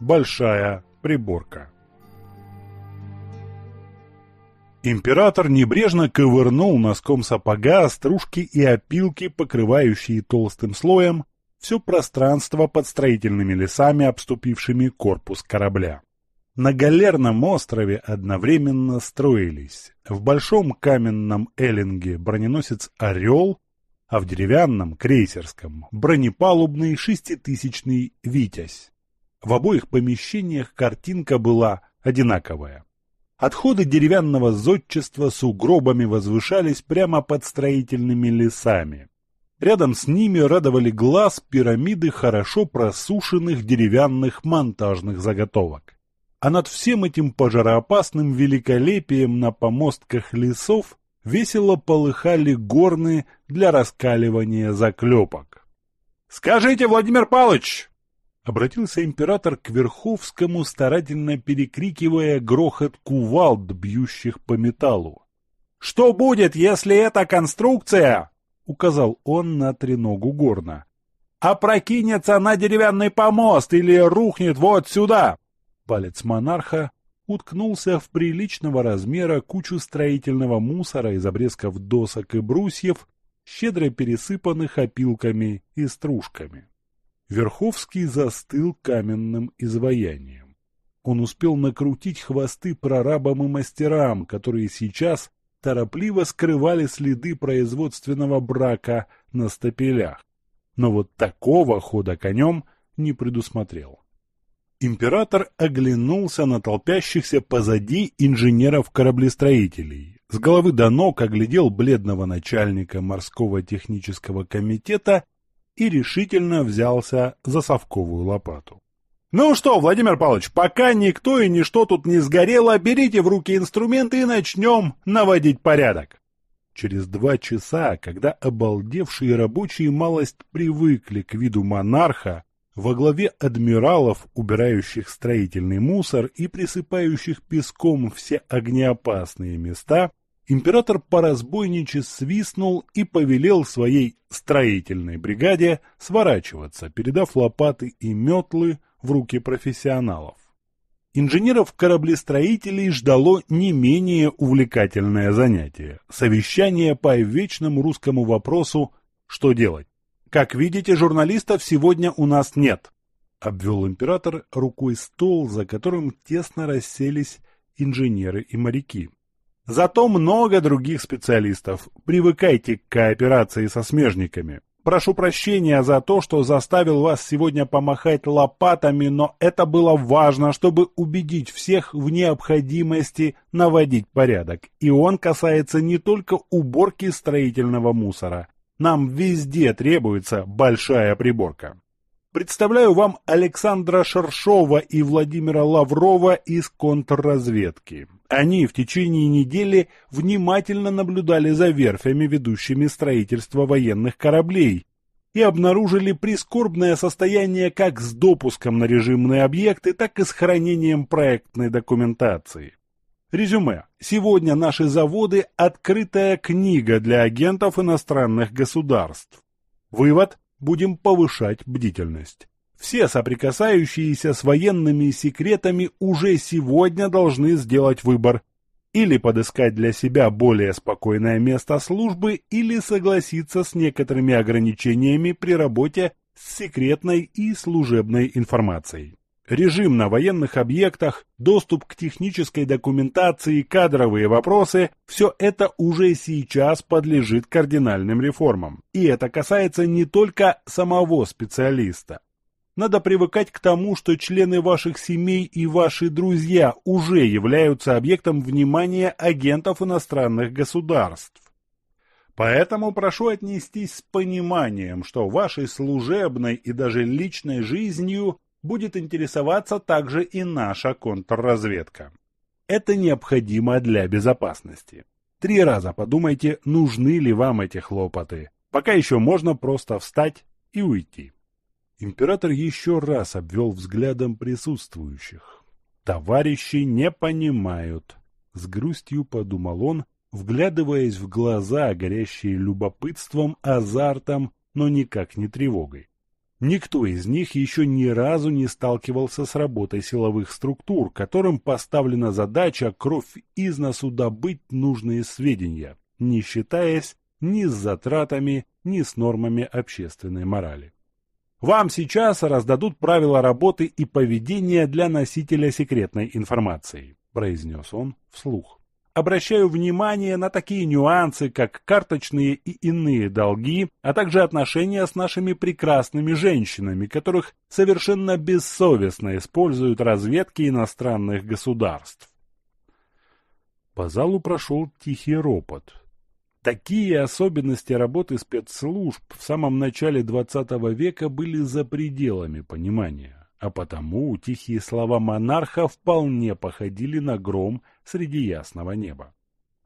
большая приборка. Император небрежно ковырнул носком сапога стружки и опилки, покрывающие толстым слоем все пространство под строительными лесами, обступившими корпус корабля. На галерном острове одновременно строились в большом каменном эллинге броненосец «Орел», а в деревянном, крейсерском, бронепалубный шеститысячный «Витязь». В обоих помещениях картинка была одинаковая. Отходы деревянного зодчества с угробами возвышались прямо под строительными лесами. Рядом с ними радовали глаз пирамиды хорошо просушенных деревянных монтажных заготовок. А над всем этим пожароопасным великолепием на помостках лесов весело полыхали горны для раскаливания заклепок. «Скажите, Владимир Павлович!» Обратился император к Верховскому, старательно перекрикивая грохот кувалд, бьющих по металлу. «Что будет, если эта конструкция, — указал он на треногу горна, — опрокинется на деревянный помост или рухнет вот сюда?» Палец монарха уткнулся в приличного размера кучу строительного мусора из обрезков досок и брусьев, щедро пересыпанных опилками и стружками. Верховский застыл каменным изваянием. Он успел накрутить хвосты прорабам и мастерам, которые сейчас торопливо скрывали следы производственного брака на стапелях. Но вот такого хода конем не предусмотрел. Император оглянулся на толпящихся позади инженеров-кораблестроителей. С головы до ног оглядел бледного начальника морского технического комитета и решительно взялся за совковую лопату. «Ну что, Владимир Павлович, пока никто и ничто тут не сгорело, берите в руки инструменты и начнем наводить порядок». Через два часа, когда обалдевшие рабочие малость привыкли к виду монарха, во главе адмиралов, убирающих строительный мусор и присыпающих песком все огнеопасные места, император по разбойниче свистнул и повелел своей строительной бригаде сворачиваться, передав лопаты и метлы в руки профессионалов. Инженеров-кораблестроителей ждало не менее увлекательное занятие – совещание по вечному русскому вопросу «Что делать?». Как видите, журналистов сегодня у нас нет, обвел император рукой стол, за которым тесно расселись инженеры и моряки. Зато много других специалистов. Привыкайте к кооперации со смежниками. Прошу прощения за то, что заставил вас сегодня помахать лопатами, но это было важно, чтобы убедить всех в необходимости наводить порядок. И он касается не только уборки строительного мусора. Нам везде требуется большая приборка. Представляю вам Александра Шершова и Владимира Лаврова из контрразведки. Они в течение недели внимательно наблюдали за верфями, ведущими строительство военных кораблей, и обнаружили прискорбное состояние как с допуском на режимные объекты, так и с хранением проектной документации. Резюме. Сегодня наши заводы – открытая книга для агентов иностранных государств. Вывод – будем повышать бдительность. Все соприкасающиеся с военными секретами уже сегодня должны сделать выбор. Или подыскать для себя более спокойное место службы, или согласиться с некоторыми ограничениями при работе с секретной и служебной информацией. Режим на военных объектах, доступ к технической документации, кадровые вопросы – все это уже сейчас подлежит кардинальным реформам. И это касается не только самого специалиста, надо привыкать к тому, что члены ваших семей и ваши друзья уже являются объектом внимания агентов иностранных государств. Поэтому прошу отнестись с пониманием, что вашей служебной и даже личной жизнью будет интересоваться также и наша контрразведка. Это необходимо для безопасности. Три раза подумайте, нужны ли вам эти хлопоты. Пока еще можно просто встать и уйти. Император еще раз обвел взглядом присутствующих. «Товарищи не понимают», — с грустью подумал он, вглядываясь в глаза, горящие любопытством, азартом, но никак не тревогой. Никто из них еще ни разу не сталкивался с работой силовых структур, которым поставлена задача кровь из носу добыть нужные сведения, не считаясь ни с затратами, ни с нормами общественной морали. Вам сейчас раздадут правила работы и поведения для носителя секретной информации, произнес он вслух обращаю внимание на такие нюансы, как карточные и иные долги, а также отношения с нашими прекрасными женщинами, которых совершенно бессовестно используют разведки иностранных государств. По залу прошел тихий ропот. Такие особенности работы спецслужб в самом начале XX века были за пределами понимания а потому тихие слова монарха вполне походили на гром среди ясного неба.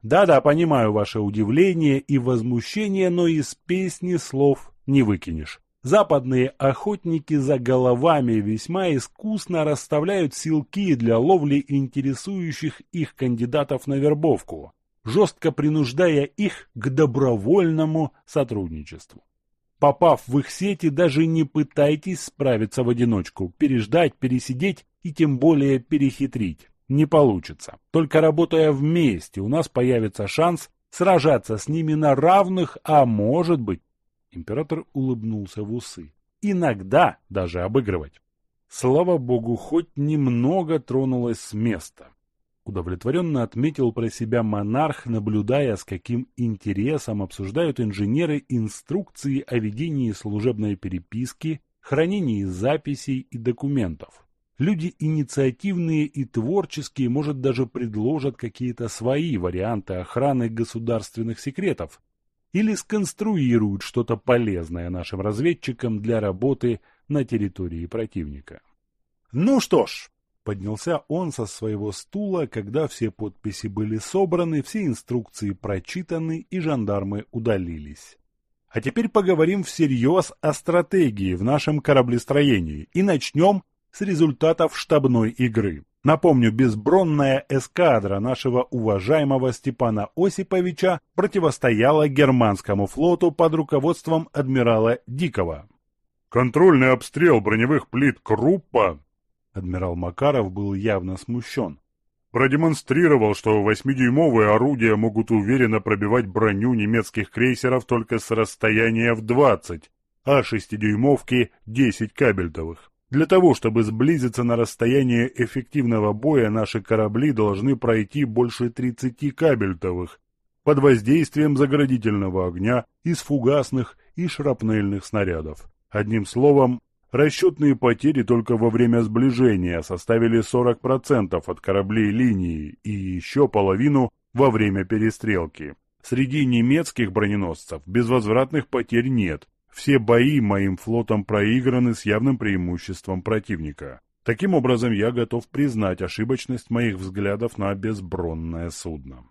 Да-да, понимаю ваше удивление и возмущение, но из песни слов не выкинешь. Западные охотники за головами весьма искусно расставляют силки для ловли интересующих их кандидатов на вербовку, жестко принуждая их к добровольному сотрудничеству. Попав в их сети, даже не пытайтесь справиться в одиночку, переждать, пересидеть и тем более перехитрить. Не получится. Только работая вместе, у нас появится шанс сражаться с ними на равных, а может быть... Император улыбнулся в усы. Иногда даже обыгрывать. Слава богу, хоть немного тронулась с места. Удовлетворенно отметил про себя монарх, наблюдая, с каким интересом обсуждают инженеры инструкции о ведении служебной переписки, хранении записей и документов. Люди инициативные и творческие, может, даже предложат какие-то свои варианты охраны государственных секретов или сконструируют что-то полезное нашим разведчикам для работы на территории противника. Ну что ж, Поднялся он со своего стула, когда все подписи были собраны, все инструкции прочитаны и жандармы удалились. А теперь поговорим всерьез о стратегии в нашем кораблестроении и начнем с результатов штабной игры. Напомню, безбронная эскадра нашего уважаемого Степана Осиповича противостояла германскому флоту под руководством адмирала Дикого. Контрольный обстрел броневых плит Круппа Адмирал Макаров был явно смущен. Продемонстрировал, что восьмидюймовые орудия могут уверенно пробивать броню немецких крейсеров только с расстояния в 20, а шестидюймовки – 10 кабельтовых. Для того, чтобы сблизиться на расстояние эффективного боя, наши корабли должны пройти больше 30 кабельтовых под воздействием заградительного огня из фугасных и шрапнельных снарядов. Одним словом, Расчетные потери только во время сближения составили 40% от кораблей линии и еще половину во время перестрелки. Среди немецких броненосцев безвозвратных потерь нет. Все бои моим флотом проиграны с явным преимуществом противника. Таким образом, я готов признать ошибочность моих взглядов на безбронное судно.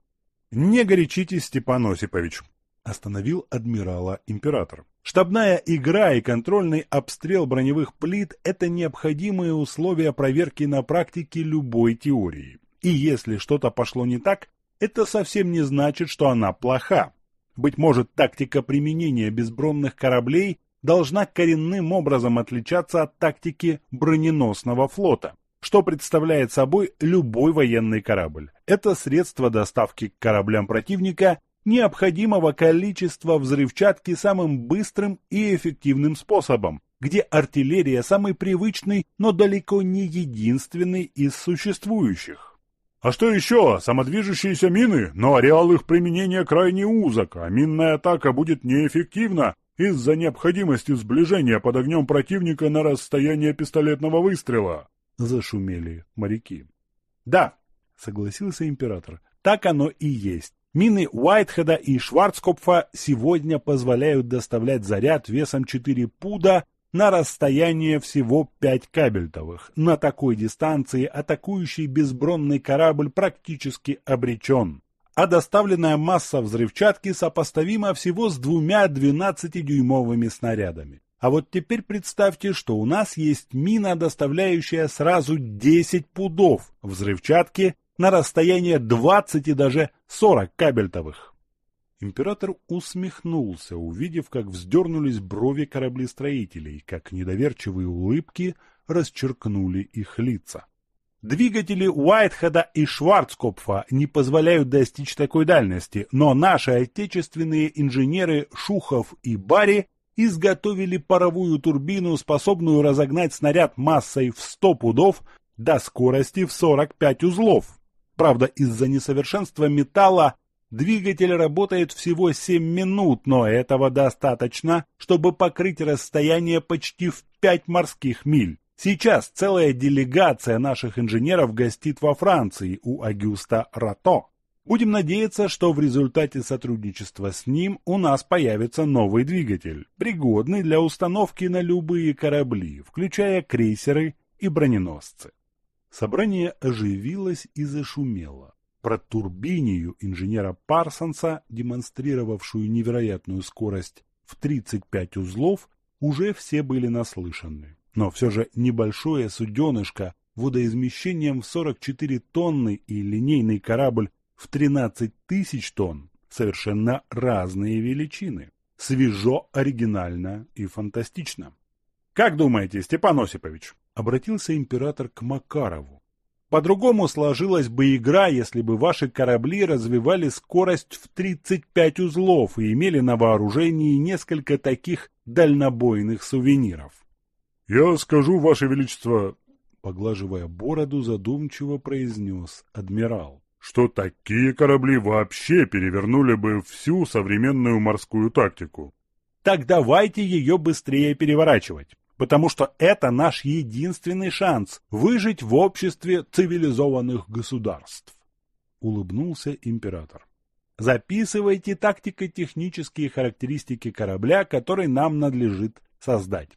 Не горячитесь, Степан Осипович, остановил адмирала император. Штабная игра и контрольный обстрел броневых плит – это необходимые условия проверки на практике любой теории. И если что-то пошло не так, это совсем не значит, что она плоха. Быть может, тактика применения безбронных кораблей должна коренным образом отличаться от тактики броненосного флота. Что представляет собой любой военный корабль? Это средство доставки к кораблям противника необходимого количества взрывчатки самым быстрым и эффективным способом, где артиллерия самый привычный, но далеко не единственный из существующих. А что еще? Самодвижущиеся мины, но ареал их применения крайне узок, а минная атака будет неэффективна из-за необходимости сближения под огнем противника на расстояние пистолетного выстрела. Зашумели моряки. Да, согласился император, так оно и есть. Мины Уайтхеда и Шварцкопфа сегодня позволяют доставлять заряд весом 4 пуда на расстояние всего 5 кабельтовых. На такой дистанции атакующий безбронный корабль практически обречен. А доставленная масса взрывчатки сопоставима всего с двумя 12-дюймовыми снарядами. А вот теперь представьте, что у нас есть мина, доставляющая сразу 10 пудов взрывчатки на расстояние 20 и даже 40 кабельтовых. Император усмехнулся, увидев, как вздернулись брови кораблестроителей, как недоверчивые улыбки расчеркнули их лица. Двигатели Уайтхеда и Шварцкопфа не позволяют достичь такой дальности, но наши отечественные инженеры Шухов и Барри изготовили паровую турбину, способную разогнать снаряд массой в 100 пудов до скорости в 45 узлов. Правда, из-за несовершенства металла Двигатель работает всего 7 минут, но этого достаточно, чтобы покрыть расстояние почти в 5 морских миль. Сейчас целая делегация наших инженеров гостит во Франции у Агюста Рато. Будем надеяться, что в результате сотрудничества с ним у нас появится новый двигатель, пригодный для установки на любые корабли, включая крейсеры и броненосцы. Собрание оживилось и зашумело. Про турбинию инженера Парсонса, демонстрировавшую невероятную скорость в 35 узлов, уже все были наслышаны. Но все же небольшое суденышко водоизмещением в 44 тонны и линейный корабль в 13 тысяч тонн – совершенно разные величины. Свежо, оригинально и фантастично. «Как думаете, Степан Осипович?» – обратился император к Макарову. По-другому сложилась бы игра, если бы ваши корабли развивали скорость в 35 узлов и имели на вооружении несколько таких дальнобойных сувениров. «Я скажу, Ваше Величество...» Поглаживая бороду, задумчиво произнес адмирал. «Что такие корабли вообще перевернули бы всю современную морскую тактику?» «Так давайте ее быстрее переворачивать потому что это наш единственный шанс выжить в обществе цивилизованных государств. Улыбнулся император. Записывайте тактико-технические характеристики корабля, который нам надлежит создать.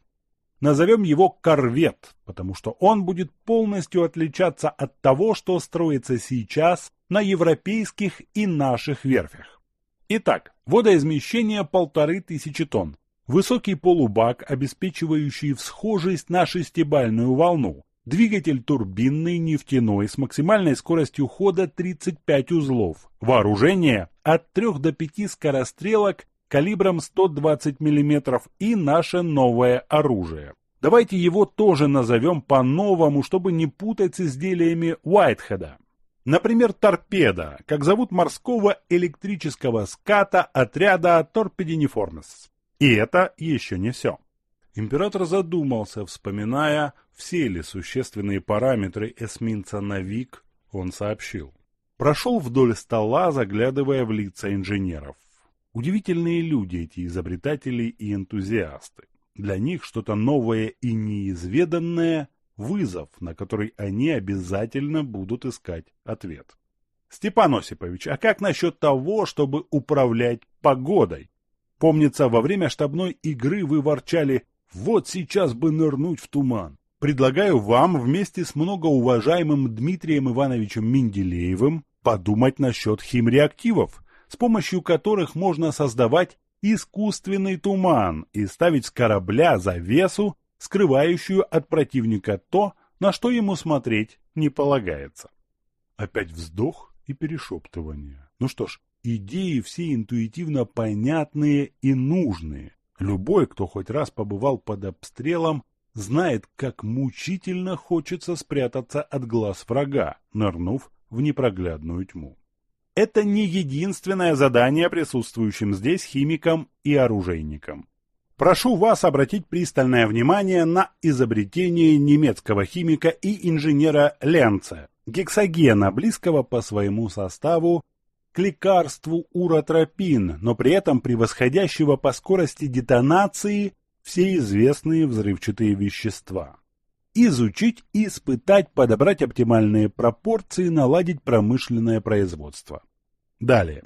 Назовем его корвет, потому что он будет полностью отличаться от того, что строится сейчас на европейских и наших верфях. Итак, водоизмещение полторы тысячи тонн, Высокий полубак, обеспечивающий всхожесть на шестибальную волну. Двигатель турбинный, нефтяной, с максимальной скоростью хода 35 узлов. Вооружение от 3 до 5 скорострелок калибром 120 мм и наше новое оружие. Давайте его тоже назовем по-новому, чтобы не путать с изделиями Уайтхеда. Например, торпеда, как зовут морского электрического ската отряда Торпединиформес. И это еще не все. Император задумался, вспоминая, все ли существенные параметры эсминца «Навик» он сообщил. Прошел вдоль стола, заглядывая в лица инженеров. Удивительные люди эти изобретатели и энтузиасты. Для них что-то новое и неизведанное – вызов, на который они обязательно будут искать ответ. Степан Осипович, а как насчет того, чтобы управлять погодой? Помнится, во время штабной игры вы ворчали «Вот сейчас бы нырнуть в туман». Предлагаю вам вместе с многоуважаемым Дмитрием Ивановичем Менделеевым подумать насчет химреактивов, с помощью которых можно создавать искусственный туман и ставить с корабля завесу, скрывающую от противника то, на что ему смотреть не полагается. Опять вздох и перешептывание. Ну что ж, Идеи все интуитивно понятные и нужные. Любой, кто хоть раз побывал под обстрелом, знает, как мучительно хочется спрятаться от глаз врага, нырнув в непроглядную тьму. Это не единственное задание присутствующим здесь химикам и оружейникам. Прошу вас обратить пристальное внимание на изобретение немецкого химика и инженера Ленца, гексогена, близкого по своему составу к лекарству уротропин, но при этом превосходящего по скорости детонации все известные взрывчатые вещества. Изучить, испытать, подобрать оптимальные пропорции, наладить промышленное производство. Далее.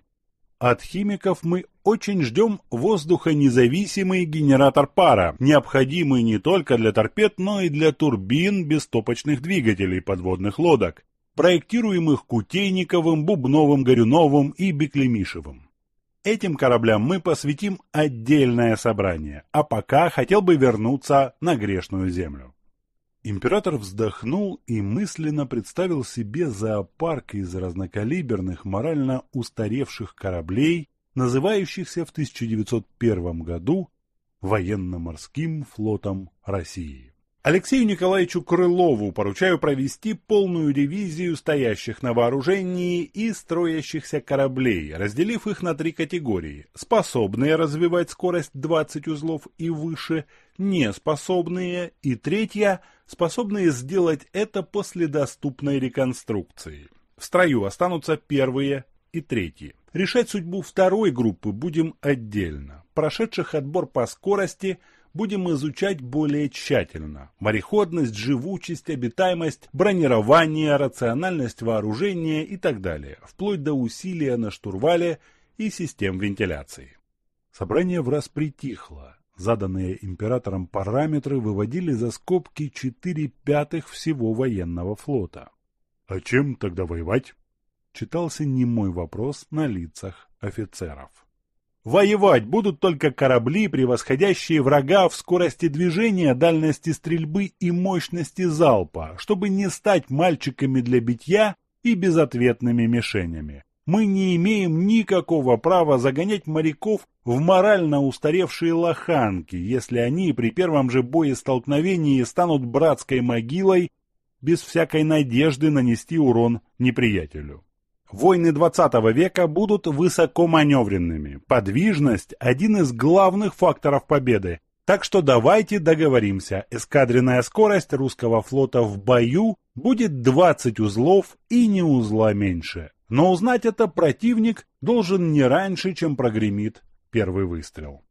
От химиков мы очень ждем воздухонезависимый генератор пара, необходимый не только для торпед, но и для турбин бестопочных двигателей подводных лодок, проектируемых Кутейниковым, Бубновым, Горюновым и Беклемишевым. Этим кораблям мы посвятим отдельное собрание, а пока хотел бы вернуться на грешную землю. Император вздохнул и мысленно представил себе зоопарк из разнокалиберных, морально устаревших кораблей, называющихся в 1901 году Военно-морским флотом России. Алексею Николаевичу Крылову поручаю провести полную ревизию стоящих на вооружении и строящихся кораблей, разделив их на три категории. Способные развивать скорость 20 узлов и выше, неспособные и третья, способные сделать это после доступной реконструкции. В строю останутся первые и третьи. Решать судьбу второй группы будем отдельно. Прошедших отбор по скорости – будем изучать более тщательно. Мореходность, живучесть, обитаемость, бронирование, рациональность вооружения и так далее, вплоть до усилия на штурвале и систем вентиляции. Собрание в раз притихло. Заданные императором параметры выводили за скобки 4 пятых всего военного флота. «А чем тогда воевать?» Читался немой вопрос на лицах офицеров. Воевать будут только корабли, превосходящие врага в скорости движения, дальности стрельбы и мощности залпа, чтобы не стать мальчиками для битья и безответными мишенями. Мы не имеем никакого права загонять моряков в морально устаревшие лоханки, если они при первом же боестолкновении станут братской могилой без всякой надежды нанести урон неприятелю. Войны 20 века будут высокоманевренными. Подвижность – один из главных факторов победы. Так что давайте договоримся, эскадренная скорость русского флота в бою будет 20 узлов и не узла меньше. Но узнать это противник должен не раньше, чем прогремит первый выстрел.